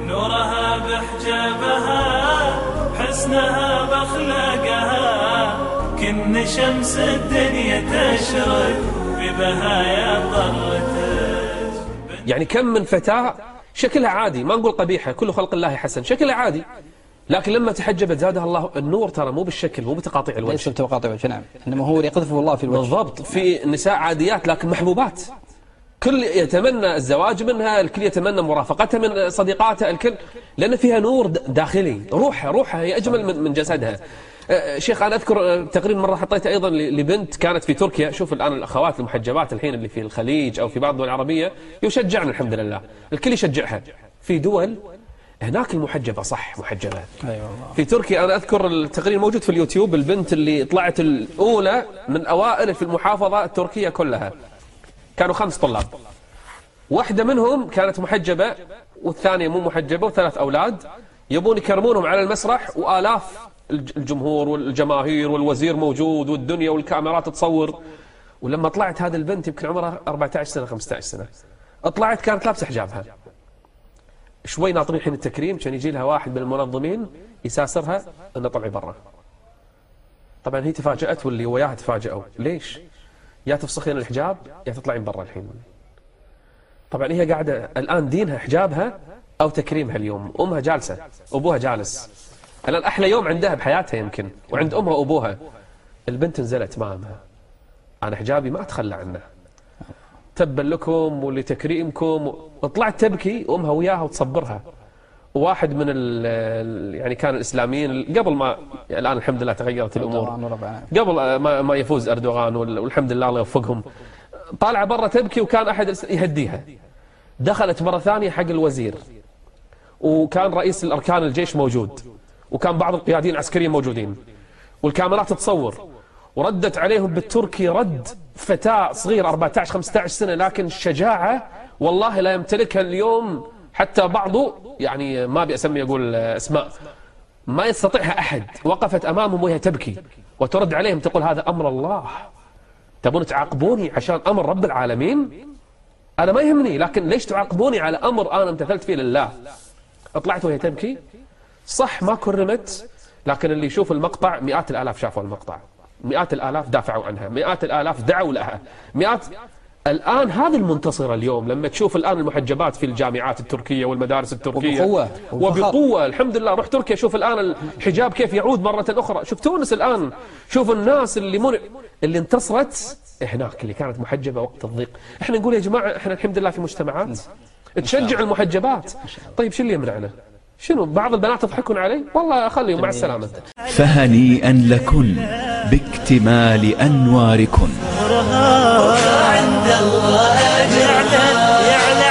نورها بحجابها حسنها بأخلاقها. كن شمس الدنيا تشرق ببهايا طرتك يعني كم من فتاة شكلها عادي ما نقول قبيحة كل خلق الله حسن شكلها عادي. لكن لما تحجبت زادها الله النور ترى مو بالشكل مو بتقاطيع ليس الوجه بتقاطع وجه نعم. إنما هو يقذفه الله في الوجه. بالضبط. في نساء عاديات لكن محبوبات. كل يتمنى الزواج منها الكل يتمنى مرافقتها من صديقاتها الكل لأن فيها نور داخلي روحها روحها هي أجمل من من جسدها. آه، شيخ أنا أذكر آه، تقريبا مرة حطيته أيضا لبنت كانت في تركيا. شوف الآن الأخوات المحجبات الحين اللي في الخليج أو في بعض الدول العربية يشجعن الحمد لله. الكل يشجعها. في دول هناك المحجبة صح محجبة. والله. في تركيا أنا أذكر التقرير موجود في اليوتيوب البنت اللي طلعت الأولى من أوائل في المحافظة التركية كلها. كانوا خمس طلاب. واحدة منهم كانت محجبة والثانية مو محجبة وثلاث أولاد. يبون يكرمونهم على المسرح وآلاف الج- الجمهور والجماهير والوزير موجود والدنيا والكاميرات تصور. ولما طلعت هذه البنت يمكن عمرها 14 سنة 15 سنة طلعت كانت لابسة حجابها. شوي ناطرين حين التكريم كان يجي لها واحد من المنظمين يساسرها انه طلعي برا. طبعا هي تفاجأت واللي وياها تفاجأوا. ليش؟ يا تفسخين الحجاب يا تطلعين برا الحين. طبعا هي قاعدة الآن دينها حجابها أو تكريمها اليوم. أمها جالسة أبوها جالس. الآن أحلى يوم عندها بحياتها يمكن وعند أمها وأبوها. البنت نزلت مامها أنا حجابي ما أتخلى عنه. تبا لكم ولتكريمكم. وطلعت تبكي وامها وياها وتصبرها. وواحد من ال يعني كان الإسلاميين قبل ما الآن الحمد لله تغيرت الأمور. قبل ما, ما يفوز إردوغان وال- والحمد لله الله يوفقهم. طالعة برا تبكي وكان أحد يهديها. دخلت مرة ثانية حق الوزير. وكان رئيس الأركان الجيش موجود. وكان بعض القياديين العسكريين موجودين. والكاميرات تصور وردت عليهم بالتركي رد فتاة صغيرة 14 15 سنة لكن الشجاعة والله لا يمتلكها اليوم حتى بعضه يعني ما ابي اسمي أقول أسماء ما يستطيعها أحد. وقفت أمامهم وهي تبكي وترد عليهم تقول هذا أمر الله. تبون تعاقبوني عشان أمر رب العالمين؟ أنا ما يهمني لكن ليش تعاقبوني على أمر أنا امتثلت فيه لله؟ طلعت وهي تبكي. صح ما كرمت لكن اللي يشوف المقطع مئات الآلاف شافوا المقطع. مئات الآلاف دافعوا عنها. مئات الآلاف دعوا لها. مئات الآن هذه المنتصرة اليوم لما تشوف الآن المحجبات في الجامعات التركية والمدارس التركية. وبقوة،. وبقوة. الحمد لله روح تركيا شوف الآن الحجاب كيف يعود مرة أخرى. شوف تونس الآن شوف الناس اللي من اللي انتصرت هناك اللي كانت محجبة وقت الضيق. إحنا نقول يا جماعة إحنا الحمد لله في مجتمعات. تشجع المحجبات. طيب شو اللي يمنعنا؟ شنو؟ بعض البنات يضحكون علي؟ والله اخليهم مع السلامة. فهنيئا لكن باكتمال أنواركن. الله جعلا يعلم.